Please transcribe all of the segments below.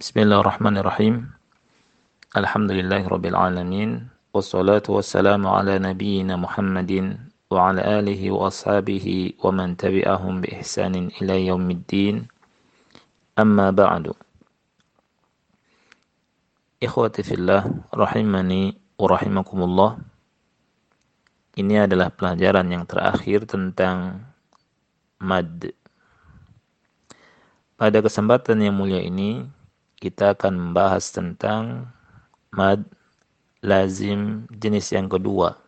Bismillahirrahmanirrahim. Alhamdulillahirabbil alamin. Wassalatu wassalamu ala nabiyyina Muhammadin wa ala alihi wa ashabihi wa man tabi'ahum bi ihsanin ila yaumiddin. Amma ba'du. Ikhwati fillah rahimani wa rahimakumullah. Ini adalah pelajaran yang terakhir tentang mad. Pada kesempatan yang mulia ini kita akan membahas tentang mad lazim jenis yang kedua.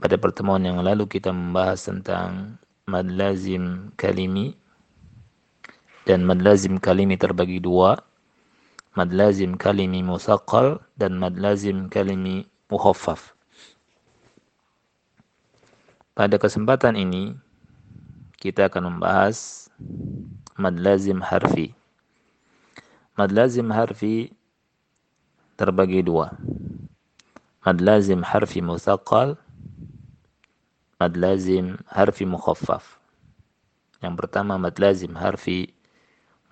Pada pertemuan yang lalu kita membahas tentang mad lazim kalimi dan mad lazim kalimi terbagi dua. Mad lazim kalimi musaqqal dan mad lazim kalimi mukhaffaf. Pada kesempatan ini kita akan membahas mad lazim harfi. Mad lazim harfi terbagi dua. Mad lazim harfi musaqqal, mad lazim harfi mukhaffaf. Yang pertama mad lazim harfi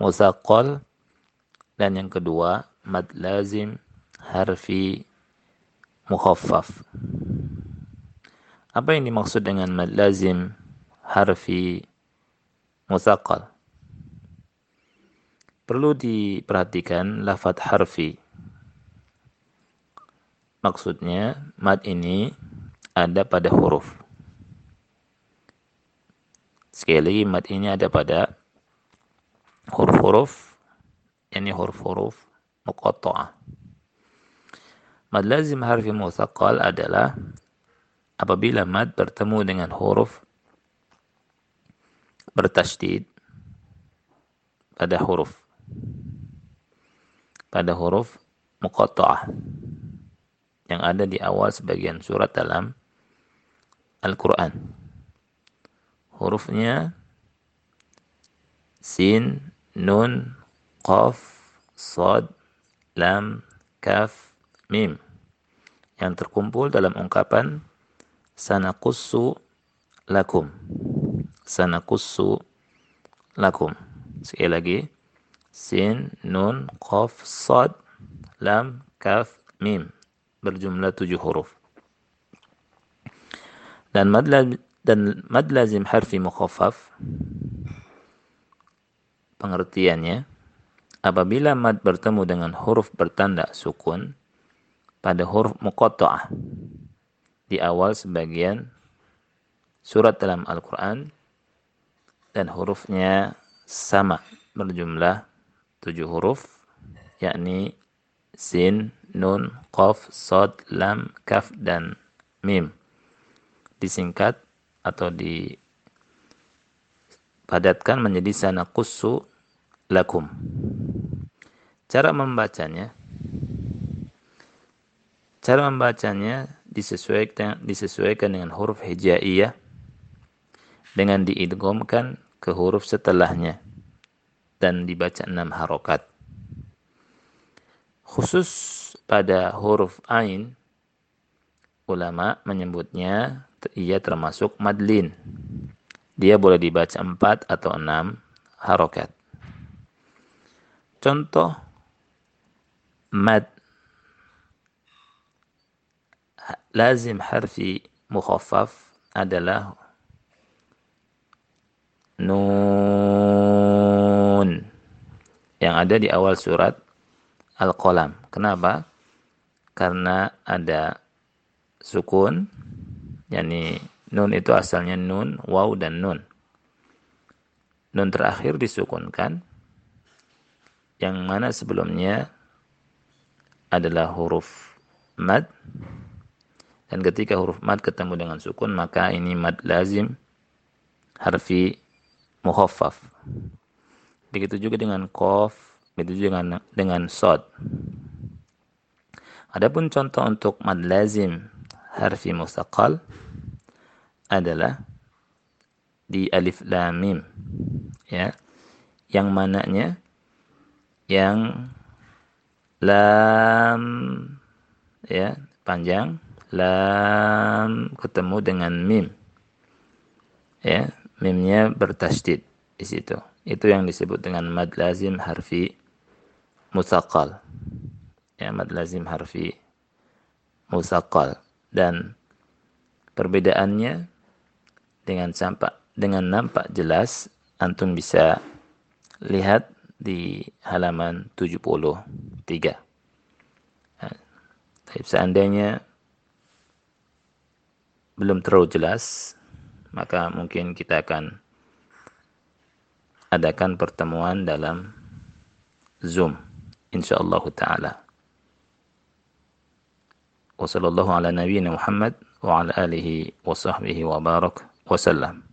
musaqqal dan yang kedua mad lazim harfi mukhaffaf. Apa yang dimaksud dengan mad lazim harfi musaqqal? Perlu diperhatikan lafat harfi. Maksudnya, mad ini ada pada huruf. Sekali lagi, mad ini ada pada huruf-huruf, ini huruf-huruf muqatta'ah. Mad lazim harfi musaqqal adalah apabila mad bertemu dengan huruf bertasydid pada huruf pada huruf muqatta'ah yang ada di awal sebagian surat dalam Al-Quran. Hurufnya sin, nun, qaf, sad, lam, kaf, mim yang terkumpul dalam ungkapan sanakussu lakum. Sanakussu lakum. Sekali lagi sin, nun, qaf, sad, lam, kaf, mim. Berjumlah tujuh huruf. Dan mad, dan mad lazim harfi mukhaffaf pengertiannya apabila mad bertemu dengan huruf bertanda sukun pada huruf muqatta'ah di awal sebagian surat dalam Al-Quran dan hurufnya sama berjumlah tujuh huruf yakni sin, nun, qaf, sod, lam, kaf dan mim. Disingkat atau dipadatkan menjadi sana kusu lakum. Cara membacanya Cara membacanya disesuaikan disesuaikan dengan huruf hijaiyah dengan diidghamkan ke huruf setelahnya dan dibaca enam harokat. Khusus pada huruf ain, ulama menyebutnya ia termasuk madlin. Dia boleh dibaca empat atau enam harokat. Contoh mad lazim harfi mukhaffaf adalah nun yang ada di awal surat Al-Qalam. Kenapa? Karena ada sukun, yakni nun itu asalnya nun, waw dan nun. Nun terakhir disukunkan, yang mana sebelumnya adalah huruf mad, dan ketika huruf mad ketemu dengan sukun, maka ini mad lazim harfi mukhaffaf. Begitu juga dengan kof, begitu juga dengan, dengan sod. Adapun contoh untuk mad lazim harfi mustaqal adalah di alif lam mim ya. Yang mananya? Yang lam ya panjang. Lam ketemu dengan mim ya. Mimnya bertasydid di situ itu yang disebut dengan mad lazim harfi musakal. Ya, mad lazim harfi musakal. Dan perbedaannya dengan campak dengan nampak jelas antum bisa lihat di halaman 73. Nah, seandainya belum terlalu jelas, maka mungkin kita akan adakan pertemuan dalam Zoom insyaallah taala. Wa sallallahu ala nabiyyina Muhammad wa ala alihi wa sahbihi wa barak wa sallam.